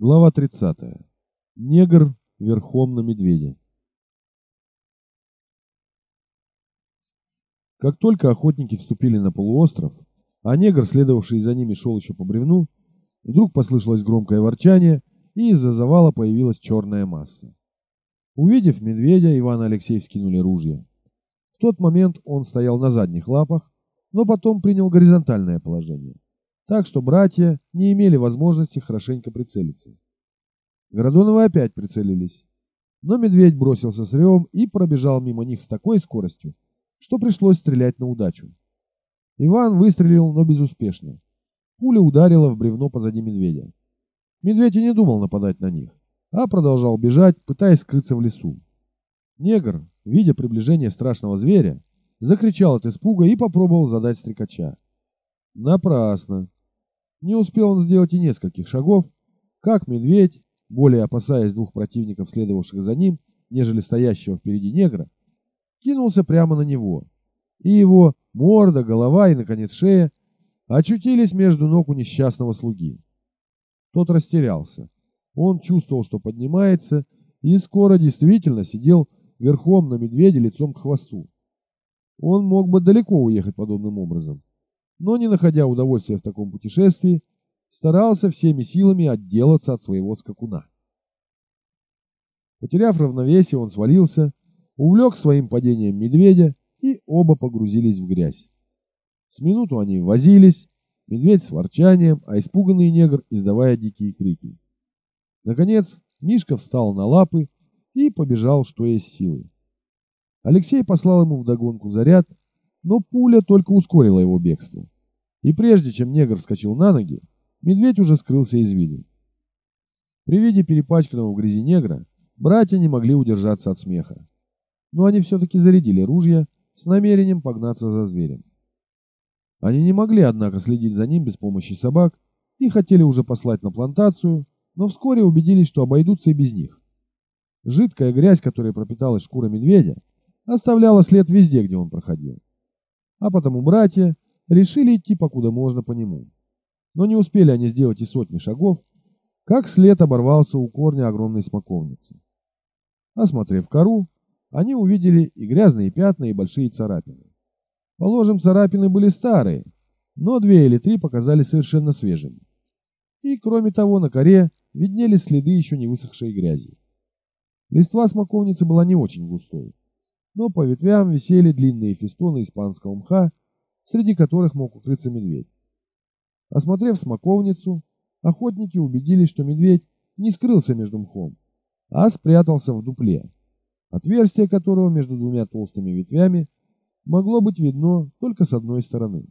Глава 30. Негр верхом на медведе. Как только охотники вступили на полуостров, а негр, следовавший за ними, шел еще по бревну, вдруг послышалось громкое ворчание, и из-за завала появилась черная масса. Увидев медведя, Иван и Алексей вскинули ружья. В тот момент он стоял на задних лапах, но потом принял горизонтальное положение так что братья не имели возможности хорошенько прицелиться. Городоновы опять прицелились, но медведь бросился с ревом и пробежал мимо них с такой скоростью, что пришлось стрелять на удачу. Иван выстрелил, но безуспешно. Пуля ударила в бревно позади медведя. Медведь и не думал нападать на них, а продолжал бежать, пытаясь скрыться в лесу. Негр, видя приближение страшного зверя, закричал от испуга и попробовал задать стрекача. Напрасно. Не успел он сделать и нескольких шагов, как медведь, более опасаясь двух противников, следовавших за ним, нежели стоящего впереди негра, кинулся прямо на него, и его морда, голова и, наконец, шея очутились между ног у несчастного слуги. Тот растерялся. Он чувствовал, что поднимается, и скоро действительно сидел верхом на медведе лицом к хвосту. Он мог бы далеко уехать подобным образом, но, не находя удовольствия в таком путешествии, старался всеми силами отделаться от своего скакуна. Потеряв равновесие, он свалился, увлек своим падением медведя, и оба погрузились в грязь. С минуту они возились, медведь с ворчанием, а испуганный негр издавая дикие крики. Наконец, Мишка встал на лапы и побежал, что есть силы. Алексей послал ему вдогонку заряд, но пуля только ускорила его бегство. И прежде чем негр вскочил на ноги, медведь уже скрылся из виду. При виде перепачканного в грязи негра братья не могли удержаться от смеха. Но они все-таки зарядили ружья с намерением погнаться за зверем. Они не могли, однако, следить за ним без помощи собак и хотели уже послать на плантацию, но вскоре убедились, что обойдутся и без них. Жидкая грязь, которая пропиталась шкурой медведя, оставляла след везде, где он проходил а потому братья решили идти покуда можно по нему. Но не успели они сделать и сотни шагов, как след оборвался у корня огромной смоковницы. Осмотрев кору, они увидели и грязные пятна, и большие царапины. Положим, царапины были старые, но две или три показались совершенно свежими. И, кроме того, на коре виднелись следы еще не высохшей грязи. Листва смоковницы была не очень густой но по ветвям висели длинные фестоны испанского мха, среди которых мог укрыться медведь. Осмотрев смоковницу, охотники убедились, что медведь не скрылся между мхом, а спрятался в дупле, отверстие которого между двумя толстыми ветвями могло быть видно только с одной стороны.